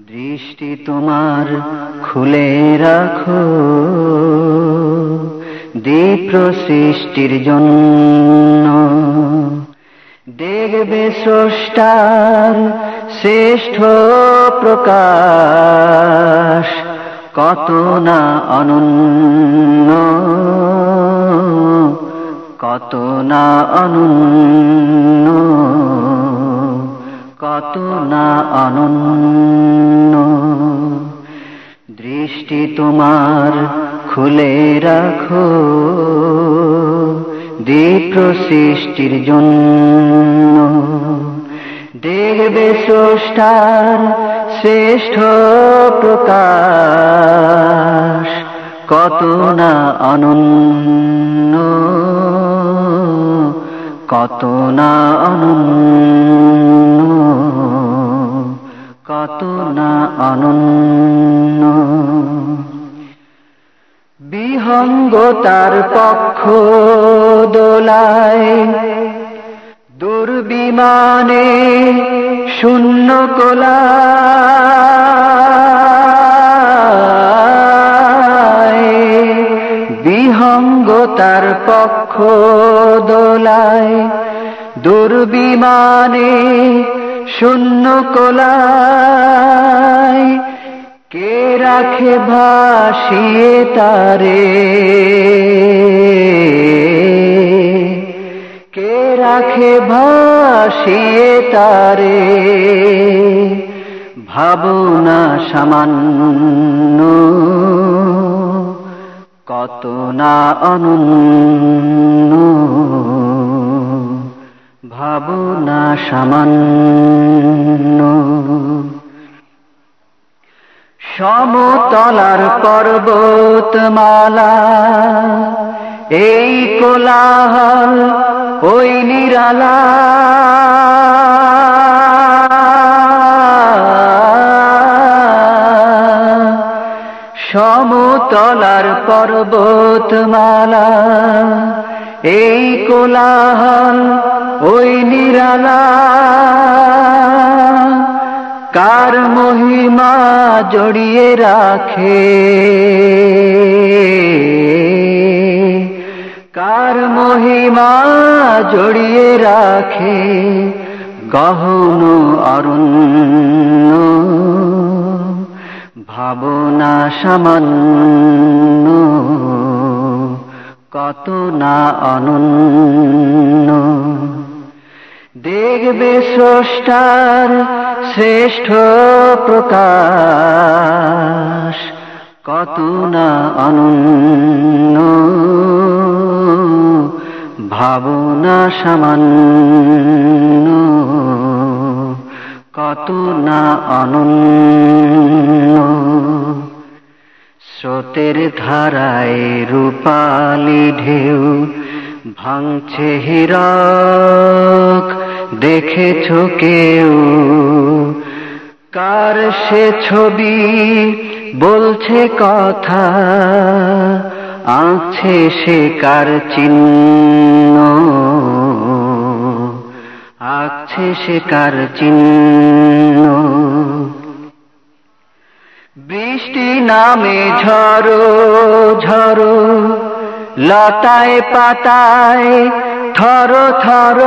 দৃষ্টি তোমার খুলে রাখো। দীপ্র সৃষ্টির জন্য দেখবে স্রষ্টার শ্রেষ্ঠ প্রকাশ। কত না অনন্য, কত না অনন্য। কত না অনন্য। দৃষ্টি তোমার খুলে রাখো। দীপ্র সৃষ্টির জন্য। দেখবে স্রষ্টার শ্রেষ্ঠ প্রকাশ। কত না অনন্য। কত না অনন্য কত না অনন্য। বিহঙ্গতার পক্ষ দোলায় দুর্বিমানে শূন্য কোলা দুর্বিমানে শূন্য কোলায় কে রাখে ভাসিয়ে তারে? কে রাখে ভাসিয়ে তারে? ভাবনা সামান্য কত না অনন্য ভাবনা সামান্য। সমতলার পর্বতমালা এই কোলাহল ওই নিরালা। সমতলার পর্বতমালা এই কোলাহল, ওই নিরালা, কার মহিমা জড়িয়ে রাখে? কার মহিমা জড়িয়ে রাখে গহন অরণ্য ভাবনা সামান্য। কত না অনন্য। দেখবে স্রষ্টার শ্রেষ্ঠ প্রকাশ, কত না অনন্য। ভাবনা সামান্য, কত না অনন্য। স্রোতের ধারায় রূপালি ঢেউ ভাঙছে হীরক, দেখেছ কেউ? কার সে ছবি বলছে কথা? আঁকছে সে কার চিহ্ন? আঁকছে সে কার চিহ্ন বৃষ্টি নামে ঝড়ো ঝড়ো লতায় পাতায় থর থর।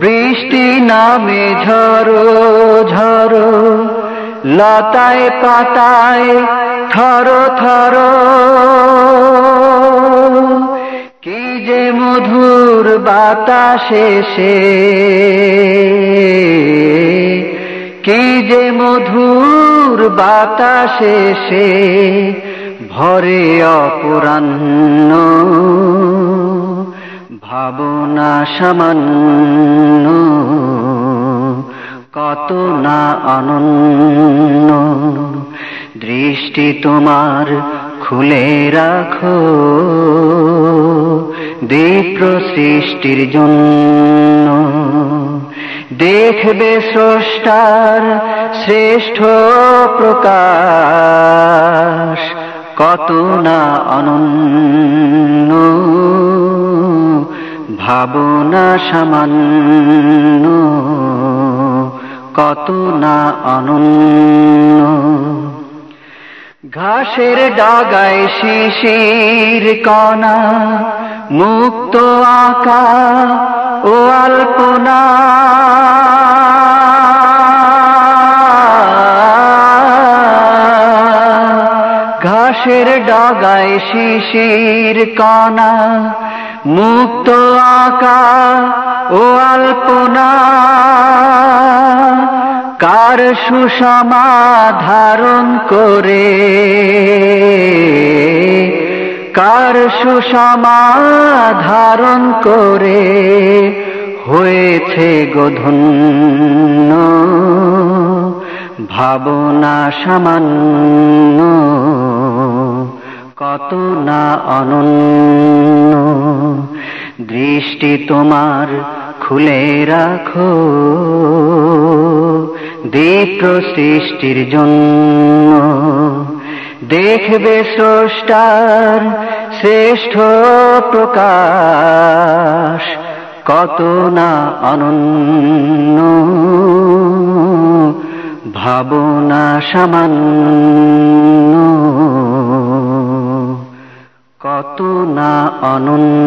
বৃষ্টি নামে ঝড়ো ঝড়ো লতায় পাতায় থর থর। যে মধুর বাতাসে সে। কি যে মধুর বাতাসে সে ভরে অপরাহ্ন। ভাবনা সামান্য, কত না অনন্য দৃষ্টি তোমার খুলে রাখো। দীপ্র সৃষ্টির জন্য। দেখবে স্রষ্টার শ্রেষ্ঠ প্রকাশ। কত না অনন্য। ভাবনা সামান্য। কত না অনন্য। ঘাসের ডাগায় শিশির কণা মুক্ত আকা ও আলপনা। ঘাসের ডাগায় শিশির কণা মুক্ত আকা ও আলপনা। কার সুষমা ধারণ করে? কার সুষমা ধারণ করে হয়েছে গোধন্য ভাবনা সামান্য কত না অনন্য? দৃষ্টি তোমার খুলে রাখো দীপ্র সৃষ্টির জন্য। দেখবে স্রষ্টার শ্রেষ্ঠ প্রকাশ কত না অনন্য। ভাবনা সামান্য। কত না অনন্য।